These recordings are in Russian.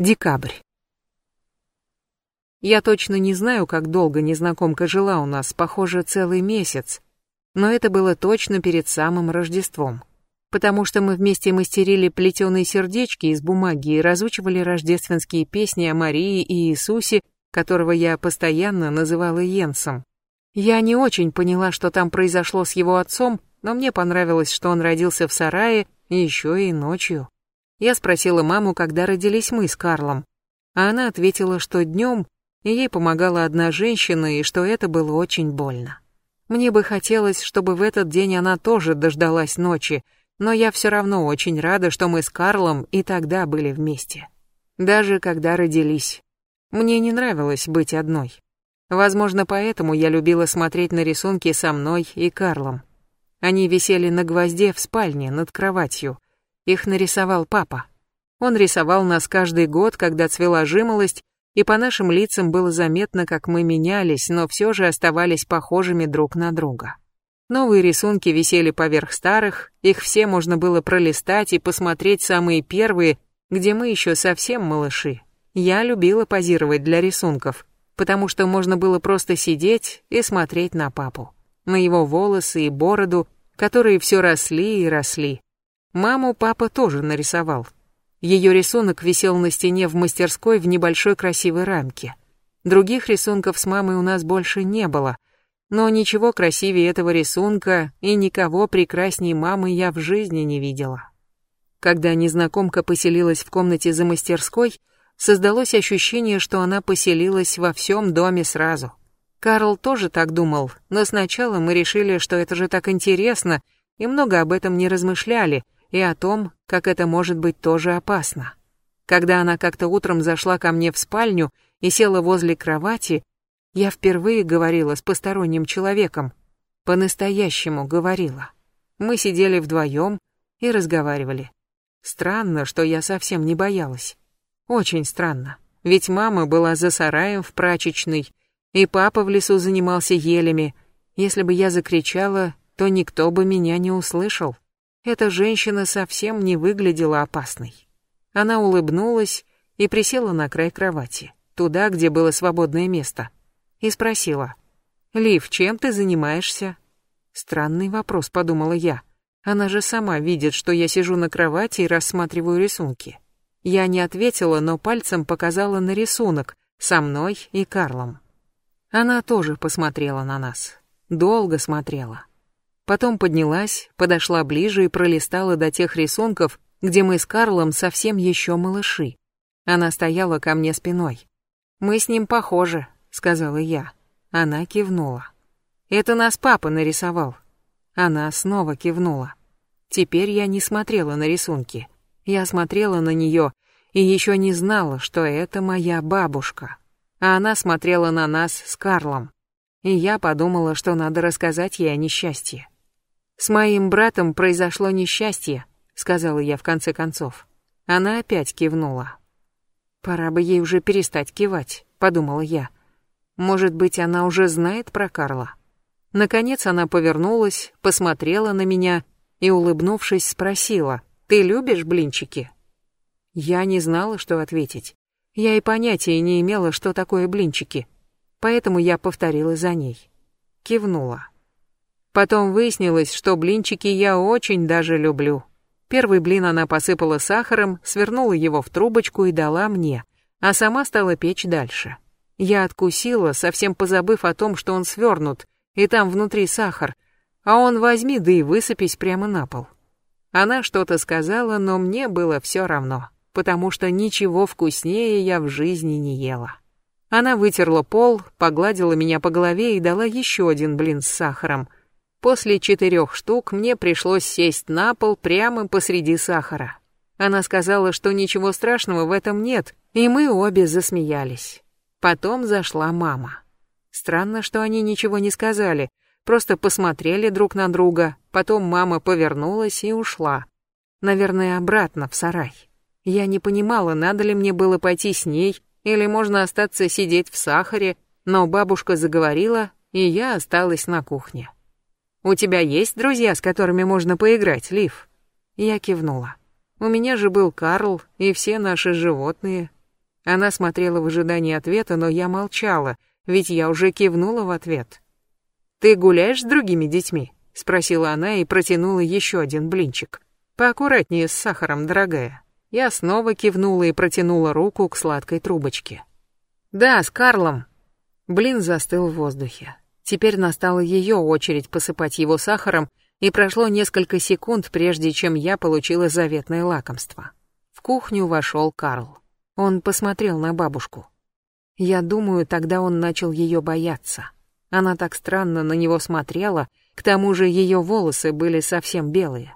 Декабрь. Я точно не знаю, как долго незнакомка жила у нас, похоже, целый месяц. Но это было точно перед самым Рождеством. Потому что мы вместе мастерили плетеные сердечки из бумаги и разучивали рождественские песни о Марии и Иисусе, которого я постоянно называла Йенсом. Я не очень поняла, что там произошло с его отцом, но мне понравилось, что он родился в сарае еще и ночью. Я спросила маму, когда родились мы с Карлом. А она ответила, что днем, ей помогала одна женщина, и что это было очень больно. Мне бы хотелось, чтобы в этот день она тоже дождалась ночи, но я все равно очень рада, что мы с Карлом и тогда были вместе. Даже когда родились. Мне не нравилось быть одной. Возможно, поэтому я любила смотреть на рисунки со мной и Карлом. Они висели на гвозде в спальне над кроватью — их нарисовал папа. Он рисовал нас каждый год, когда цвела жимолость, и по нашим лицам было заметно, как мы менялись, но все же оставались похожими друг на друга. Новые рисунки висели поверх старых, их все можно было пролистать и посмотреть самые первые, где мы еще совсем малыши. Я любила позировать для рисунков, потому что можно было просто сидеть и смотреть на папу, на его волосы и бороду, которые все росли и росли. Маму папа тоже нарисовал. Ее рисунок висел на стене в мастерской в небольшой красивой рамке. Других рисунков с мамой у нас больше не было, но ничего красивее этого рисунка и никого прекрасней мамы я в жизни не видела. Когда незнакомка поселилась в комнате за мастерской, создалось ощущение, что она поселилась во всем доме сразу. Карл тоже так думал, но сначала мы решили, что это же так интересно, и много об этом не размышляли — и о том, как это может быть тоже опасно. Когда она как-то утром зашла ко мне в спальню и села возле кровати, я впервые говорила с посторонним человеком. По-настоящему говорила. Мы сидели вдвоем и разговаривали. Странно, что я совсем не боялась. Очень странно. Ведь мама была за сараем в прачечной, и папа в лесу занимался елями. Если бы я закричала, то никто бы меня не услышал. Эта женщина совсем не выглядела опасной. Она улыбнулась и присела на край кровати, туда, где было свободное место, и спросила, «Лив, чем ты занимаешься?» Странный вопрос, подумала я. Она же сама видит, что я сижу на кровати и рассматриваю рисунки. Я не ответила, но пальцем показала на рисунок со мной и Карлом. Она тоже посмотрела на нас. Долго смотрела. Потом поднялась, подошла ближе и пролистала до тех рисунков, где мы с Карлом совсем еще малыши. Она стояла ко мне спиной. «Мы с ним похожи», — сказала я. Она кивнула. «Это нас папа нарисовал». Она снова кивнула. Теперь я не смотрела на рисунки. Я смотрела на нее и еще не знала, что это моя бабушка. А она смотрела на нас с Карлом. И я подумала, что надо рассказать ей о несчастье. «С моим братом произошло несчастье», — сказала я в конце концов. Она опять кивнула. «Пора бы ей уже перестать кивать», — подумала я. «Может быть, она уже знает про Карла?» Наконец она повернулась, посмотрела на меня и, улыбнувшись, спросила, «Ты любишь блинчики?» Я не знала, что ответить. Я и понятия не имела, что такое блинчики, поэтому я повторила за ней. Кивнула. Потом выяснилось, что блинчики я очень даже люблю. Первый блин она посыпала сахаром, свернула его в трубочку и дала мне, а сама стала печь дальше. Я откусила, совсем позабыв о том, что он свернут, и там внутри сахар, а он возьми да и высыпись прямо на пол. Она что-то сказала, но мне было все равно, потому что ничего вкуснее я в жизни не ела. Она вытерла пол, погладила меня по голове и дала еще один блин с сахаром — После четырех штук мне пришлось сесть на пол прямо посреди сахара. Она сказала, что ничего страшного в этом нет, и мы обе засмеялись. Потом зашла мама. Странно, что они ничего не сказали, просто посмотрели друг на друга, потом мама повернулась и ушла. Наверное, обратно в сарай. Я не понимала, надо ли мне было пойти с ней, или можно остаться сидеть в сахаре, но бабушка заговорила, и я осталась на кухне. У тебя есть друзья, с которыми можно поиграть, Лив?» Я кивнула. «У меня же был Карл и все наши животные». Она смотрела в ожидании ответа, но я молчала, ведь я уже кивнула в ответ. «Ты гуляешь с другими детьми?» — спросила она и протянула еще один блинчик. «Поаккуратнее с сахаром, дорогая». Я снова кивнула и протянула руку к сладкой трубочке. «Да, с Карлом». Блин застыл в воздухе. Теперь настала ее очередь посыпать его сахаром, и прошло несколько секунд, прежде чем я получила заветное лакомство. В кухню вошел Карл. Он посмотрел на бабушку. Я думаю, тогда он начал ее бояться. Она так странно на него смотрела, к тому же ее волосы были совсем белые.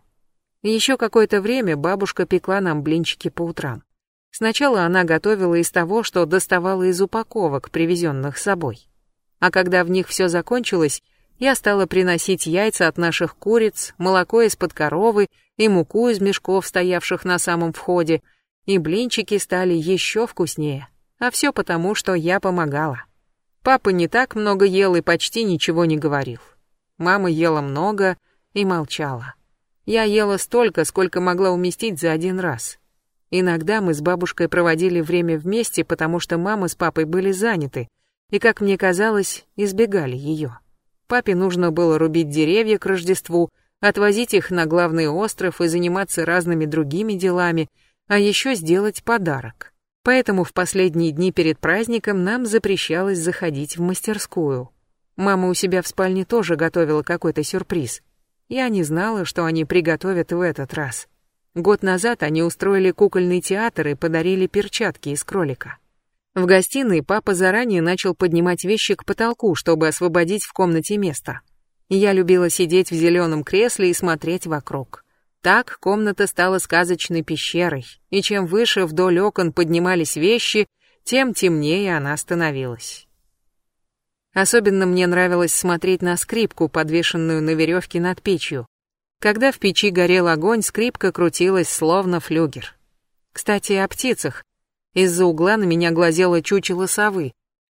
Еще какое-то время бабушка пекла нам блинчики по утрам. Сначала она готовила из того, что доставала из упаковок, привезенных с собой. А когда в них все закончилось, я стала приносить яйца от наших куриц, молоко из-под коровы и муку из мешков, стоявших на самом входе, и блинчики стали еще вкуснее. А все потому, что я помогала. Папа не так много ел и почти ничего не говорил. Мама ела много и молчала. Я ела столько, сколько могла уместить за один раз. Иногда мы с бабушкой проводили время вместе, потому что мама с папой были заняты, и, как мне казалось, избегали ее. Папе нужно было рубить деревья к Рождеству, отвозить их на главный остров и заниматься разными другими делами, а еще сделать подарок. Поэтому в последние дни перед праздником нам запрещалось заходить в мастерскую. Мама у себя в спальне тоже готовила какой-то сюрприз. Я не знала, что они приготовят в этот раз. Год назад они устроили кукольный театр и подарили перчатки из кролика. В гостиной папа заранее начал поднимать вещи к потолку, чтобы освободить в комнате место. Я любила сидеть в зеленом кресле и смотреть вокруг. Так комната стала сказочной пещерой, и чем выше вдоль окон поднимались вещи, тем темнее она становилась. Особенно мне нравилось смотреть на скрипку, подвешенную на веревке над печью. Когда в печи горел огонь, скрипка крутилась словно флюгер. Кстати, о птицах. Из-за угла на меня глазело чучело совы.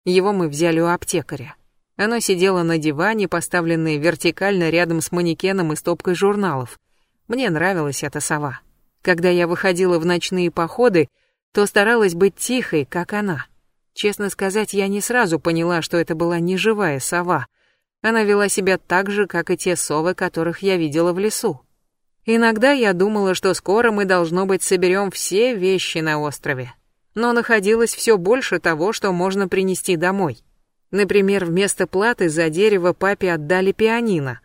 Его мы взяли у аптекаря. Оно сидело на диване, поставленной вертикально рядом с манекеном и стопкой журналов. Мне нравилась эта сова. Когда я выходила в ночные походы, то старалась быть тихой, как она. Честно сказать, я не сразу поняла, что это была не живая сова. Она вела себя так же, как и те совы, которых я видела в лесу. Иногда я думала, что скоро мы, должно быть, соберем все вещи на острове но находилось все больше того, что можно принести домой. Например, вместо платы за дерево папе отдали пианино,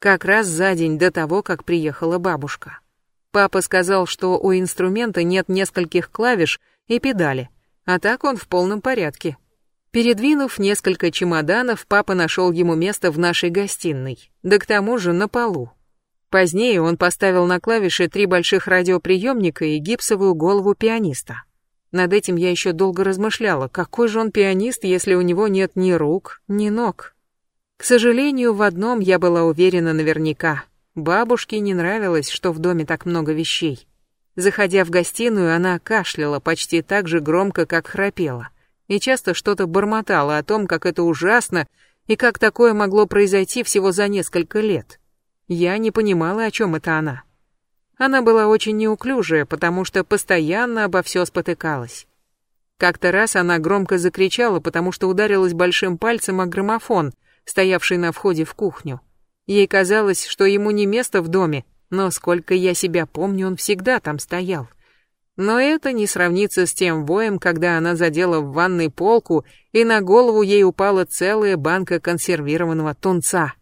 как раз за день до того, как приехала бабушка. Папа сказал, что у инструмента нет нескольких клавиш и педали, а так он в полном порядке. Передвинув несколько чемоданов, папа нашел ему место в нашей гостиной, да к тому же на полу. Позднее он поставил на клавиши три больших радиоприемника и гипсовую голову пианиста. Над этим я еще долго размышляла, какой же он пианист, если у него нет ни рук, ни ног. К сожалению, в одном я была уверена наверняка. Бабушке не нравилось, что в доме так много вещей. Заходя в гостиную, она кашляла почти так же громко, как храпела, и часто что-то бормотала о том, как это ужасно и как такое могло произойти всего за несколько лет. Я не понимала, о чем это она. Она была очень неуклюжая, потому что постоянно обо все спотыкалась. Как-то раз она громко закричала, потому что ударилась большим пальцем о граммофон, стоявший на входе в кухню. Ей казалось, что ему не место в доме, но сколько я себя помню, он всегда там стоял. Но это не сравнится с тем воем, когда она задела в ванной полку, и на голову ей упала целая банка консервированного тунца.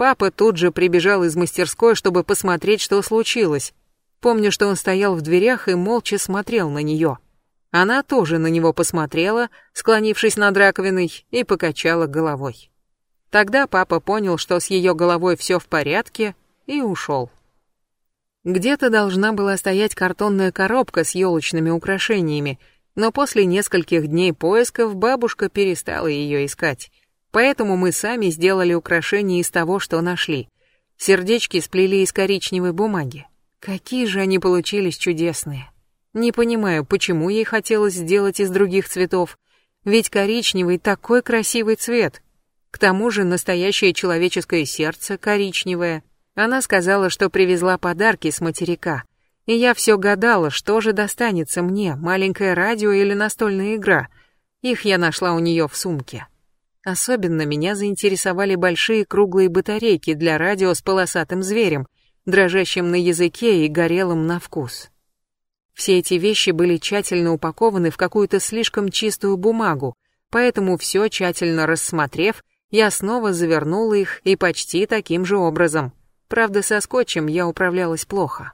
Папа тут же прибежал из мастерской, чтобы посмотреть, что случилось. Помню, что он стоял в дверях и молча смотрел на нее. Она тоже на него посмотрела, склонившись над раковиной, и покачала головой. Тогда папа понял, что с ее головой все в порядке, и ушел. Где-то должна была стоять картонная коробка с елочными украшениями, но после нескольких дней поисков бабушка перестала ее искать. Поэтому мы сами сделали украшения из того, что нашли. Сердечки сплели из коричневой бумаги. Какие же они получились чудесные. Не понимаю, почему ей хотелось сделать из других цветов, ведь коричневый такой красивый цвет. К тому же настоящее человеческое сердце коричневое. Она сказала, что привезла подарки с материка, И я все гадала, что же достанется мне, маленькое радио или настольная игра. Их я нашла у нее в сумке. Особенно меня заинтересовали большие круглые батарейки для радио с полосатым зверем, дрожащим на языке и горелым на вкус. Все эти вещи были тщательно упакованы в какую-то слишком чистую бумагу, поэтому все тщательно рассмотрев, я снова завернула их и почти таким же образом. Правда, со скотчем я управлялась плохо.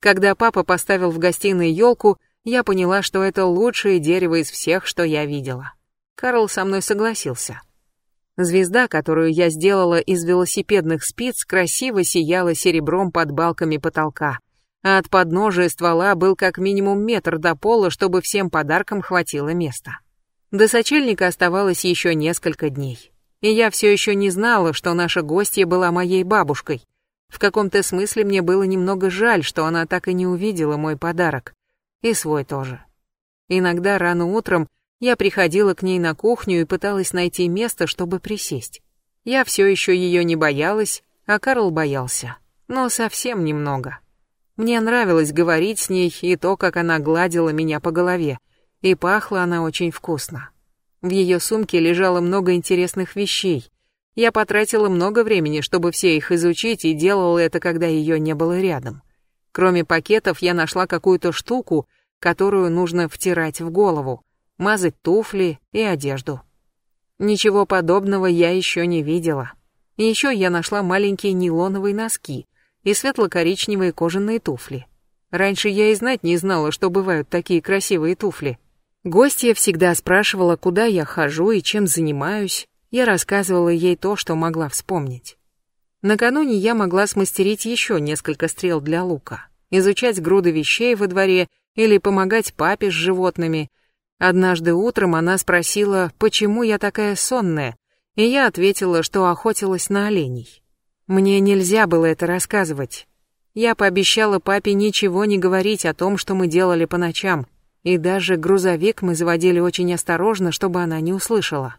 Когда папа поставил в гостиной елку, я поняла, что это лучшее дерево из всех, что я видела. Карл со мной согласился. Звезда, которую я сделала из велосипедных спиц, красиво сияла серебром под балками потолка, а от подножия ствола был как минимум метр до пола, чтобы всем подаркам хватило места. До сочельника оставалось еще несколько дней. И я все еще не знала, что наша гостья была моей бабушкой. В каком-то смысле мне было немного жаль, что она так и не увидела мой подарок. И свой тоже. Иногда рано утром я приходила к ней на кухню и пыталась найти место, чтобы присесть. Я все еще ее не боялась, а Карл боялся. Но совсем немного. Мне нравилось говорить с ней и то, как она гладила меня по голове. И пахла она очень вкусно. В ее сумке лежало много интересных вещей. Я потратила много времени, чтобы все их изучить, и делала это, когда ее не было рядом. Кроме пакетов, я нашла какую-то штуку, которую нужно втирать в голову мазать туфли и одежду. Ничего подобного я еще не видела. Еще я нашла маленькие нейлоновые носки и светло-коричневые кожаные туфли. Раньше я и знать не знала, что бывают такие красивые туфли. Гостья всегда спрашивала, куда я хожу и чем занимаюсь. Я рассказывала ей то, что могла вспомнить. Накануне я могла смастерить еще несколько стрел для лука, изучать груды вещей во дворе или помогать папе с животными — Однажды утром она спросила, почему я такая сонная, и я ответила, что охотилась на оленей. Мне нельзя было это рассказывать. Я пообещала папе ничего не говорить о том, что мы делали по ночам, и даже грузовик мы заводили очень осторожно, чтобы она не услышала.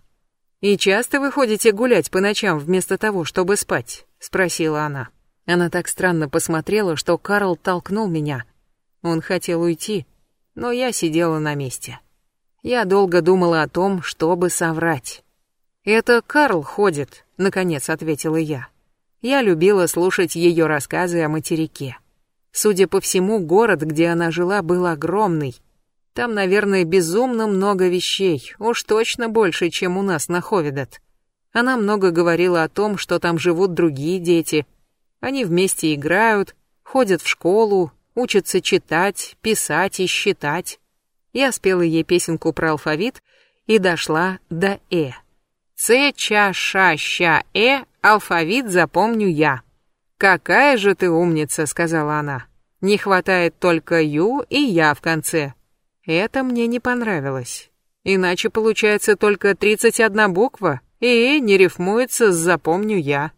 «И часто вы ходите гулять по ночам вместо того, чтобы спать?» — спросила она. Она так странно посмотрела, что Карл толкнул меня. Он хотел уйти, но я сидела на месте. Я долго думала о том, чтобы соврать. «Это Карл ходит», — наконец ответила я. Я любила слушать ее рассказы о материке. Судя по всему, город, где она жила, был огромный. Там, наверное, безумно много вещей, уж точно больше, чем у нас на Ховедет. Она много говорила о том, что там живут другие дети. Они вместе играют, ходят в школу, учатся читать, писать и считать. Я спела ей песенку про алфавит и дошла до «э». «Ц, ча, ша, ща, э, алфавит запомню я». «Какая же ты умница», — сказала она. «Не хватает только ю и я в конце». Это мне не понравилось. Иначе получается только 31 буква, и «э» не рифмуется с «запомню я».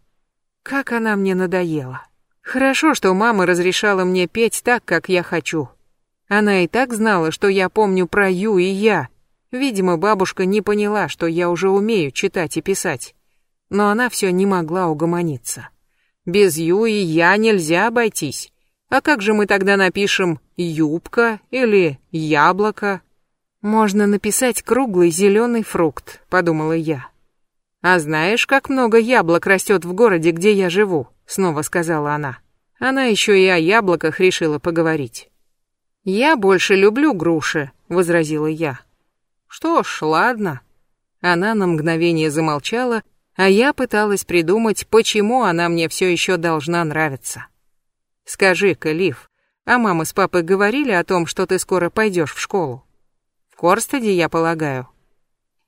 Как она мне надоела. Хорошо, что мама разрешала мне петь так, как я хочу. Она и так знала, что я помню про Ю и я. Видимо, бабушка не поняла, что я уже умею читать и писать. Но она все не могла угомониться. Без Ю и я нельзя обойтись. А как же мы тогда напишем «юбка» или «яблоко»? Можно написать «круглый зеленый фрукт», подумала я. «А знаешь, как много яблок растет в городе, где я живу?» Снова сказала она. Она еще и о яблоках решила поговорить. «Я больше люблю груши», — возразила я. «Что ж, ладно». Она на мгновение замолчала, а я пыталась придумать, почему она мне все еще должна нравиться. «Скажи-ка, Лив, а мама с папой говорили о том, что ты скоро пойдешь в школу?» «В Корстеде, я полагаю».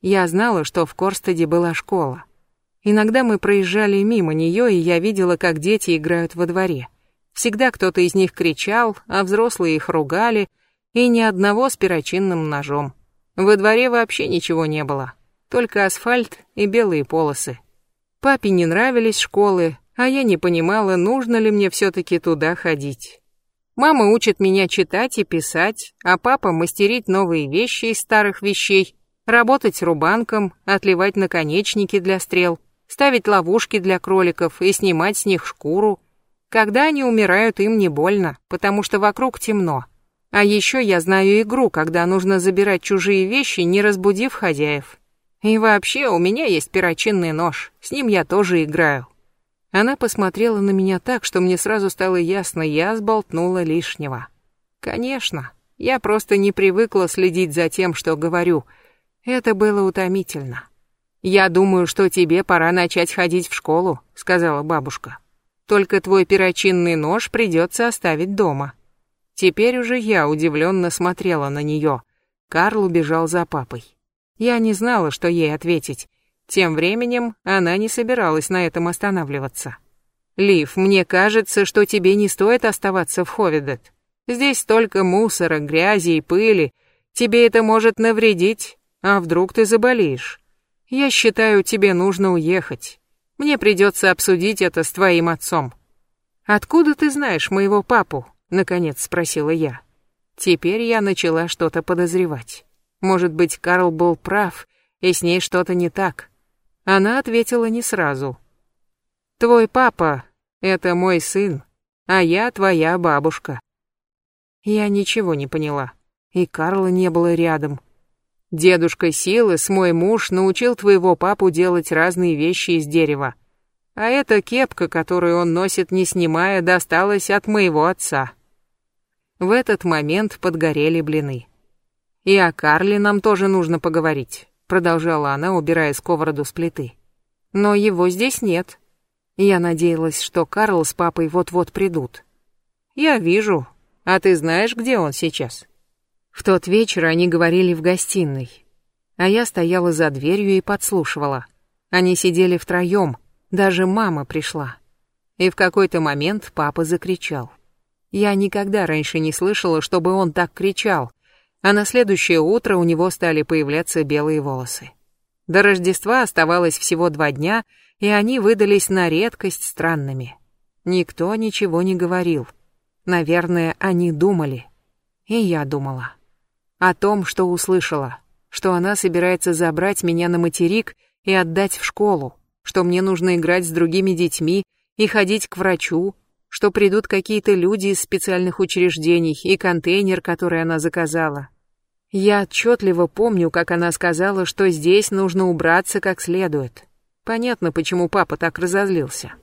Я знала, что в Корстеде была школа. Иногда мы проезжали мимо нее, и я видела, как дети играют во дворе. Всегда кто-то из них кричал, а взрослые их ругали, и ни одного с перочинным ножом. Во дворе вообще ничего не было, только асфальт и белые полосы. Папе не нравились школы, а я не понимала, нужно ли мне все-таки туда ходить. Мама учит меня читать и писать, а папа мастерить новые вещи из старых вещей, работать рубанком, отливать наконечники для стрел, ставить ловушки для кроликов и снимать с них шкуру, Когда они умирают, им не больно, потому что вокруг темно. А еще я знаю игру, когда нужно забирать чужие вещи, не разбудив хозяев. И вообще, у меня есть перочинный нож, с ним я тоже играю. Она посмотрела на меня так, что мне сразу стало ясно, я сболтнула лишнего. Конечно, я просто не привыкла следить за тем, что говорю. Это было утомительно. «Я думаю, что тебе пора начать ходить в школу», — сказала бабушка. «Только твой перочинный нож придется оставить дома». Теперь уже я удивленно смотрела на нее. Карл убежал за папой. Я не знала, что ей ответить. Тем временем она не собиралась на этом останавливаться. «Лив, мне кажется, что тебе не стоит оставаться в Ховидет. Здесь столько мусора, грязи и пыли. Тебе это может навредить, а вдруг ты заболеешь? Я считаю, тебе нужно уехать. Мне придется обсудить это с твоим отцом». «Откуда ты знаешь моего папу?» — наконец спросила я. Теперь я начала что-то подозревать. Может быть, Карл был прав, и с ней что-то не так. Она ответила не сразу. «Твой папа — это мой сын, а я твоя бабушка». Я ничего не поняла, и Карла не было рядом. Дедушка Силас, мой муж, научил твоего папу делать разные вещи из дерева. А эта кепка, которую он носит, не снимая, досталась от моего отца. В этот момент подгорели блины. И о Карле нам тоже нужно поговорить, продолжала она, убирая сковороду с плиты. Но его здесь нет. Я надеялась, что Карл с папой вот-вот придут. Я вижу. А ты знаешь, где он сейчас? В тот вечер они говорили в гостиной, а я стояла за дверью и подслушивала. Они сидели втроем, даже мама пришла. И в какой-то момент папа закричал. Я никогда раньше не слышала, чтобы он так кричал, а на следующее утро у него стали появляться белые волосы. До Рождества оставалось всего два дня, и они выдались на редкость странными. Никто ничего не говорил. Наверное, они думали. И я думала. О том, что услышала, что она собирается забрать меня на материк и отдать в школу, что мне нужно играть с другими детьми и ходить к врачу, что придут какие-то люди из специальных учреждений и контейнер, который она заказала. Я отчетливо помню, как она сказала, что здесь нужно убраться как следует. Понятно, почему папа так разозлился.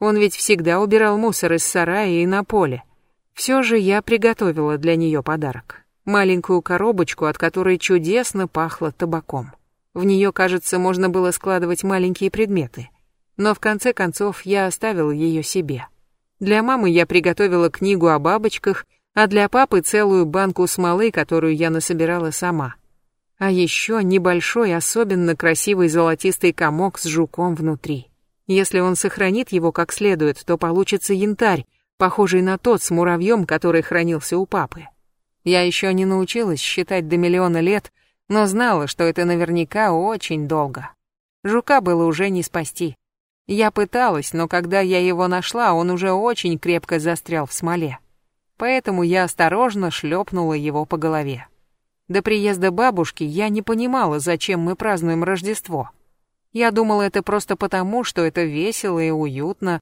Он ведь всегда убирал мусор из сарая и на поле. Все же я приготовила для нее подарок маленькую коробочку, от которой чудесно пахло табаком. В нее, кажется, можно было складывать маленькие предметы. Но в конце концов я оставила ее себе. Для мамы я приготовила книгу о бабочках, а для папы целую банку смолы, которую я насобирала сама. А еще небольшой, особенно красивый золотистый комок с жуком внутри. Если он сохранит его как следует, то получится янтарь, похожий на тот с муравьем, который хранился у папы. Я еще не научилась считать до миллиона лет, но знала, что это наверняка очень долго. Жука было уже не спасти. Я пыталась, но когда я его нашла, он уже очень крепко застрял в смоле. Поэтому я осторожно шлепнула его по голове. До приезда бабушки я не понимала, зачем мы празднуем Рождество. Я думала, это просто потому, что это весело и уютно.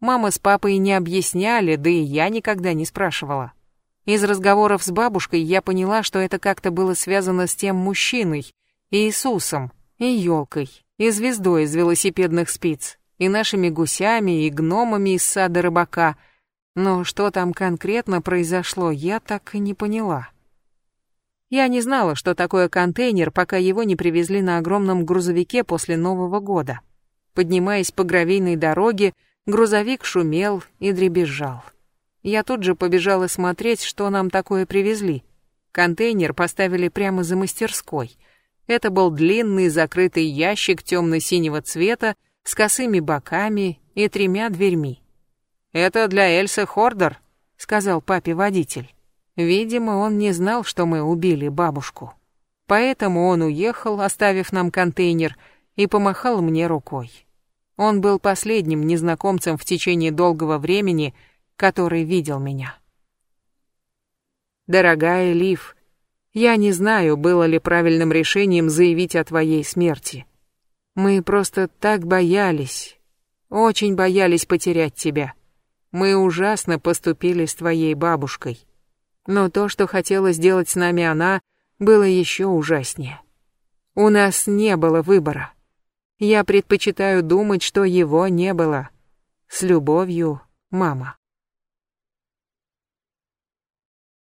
Мама с папой не объясняли, да и я никогда не спрашивала. Из разговоров с бабушкой я поняла, что это как-то было связано с тем мужчиной, Иисусом, и елкой, и звездой из велосипедных спиц, и нашими гусями, и гномами из сада рыбака. Но что там конкретно произошло, я так и не поняла. Я не знала, что такое контейнер, пока его не привезли на огромном грузовике после Нового года. Поднимаясь по гравийной дороге, грузовик шумел и дребезжал. Я тут же побежала смотреть, что нам такое привезли. Контейнер поставили прямо за мастерской. Это был длинный закрытый ящик темно-синего цвета с косыми боками и тремя дверьми. «Это для Эльсы Хордер», — сказал папе водитель. Видимо, он не знал, что мы убили бабушку. Поэтому он уехал, оставив нам контейнер, и помахал мне рукой. Он был последним незнакомцем в течение долгого времени — который видел меня. Дорогая Лив, я не знаю, было ли правильным решением заявить о твоей смерти. Мы просто так боялись, очень боялись потерять тебя. Мы ужасно поступили с твоей бабушкой. Но то, что хотела сделать с нами она, было еще ужаснее. У нас не было выбора. Я предпочитаю думать, что его не было. С любовью, мама.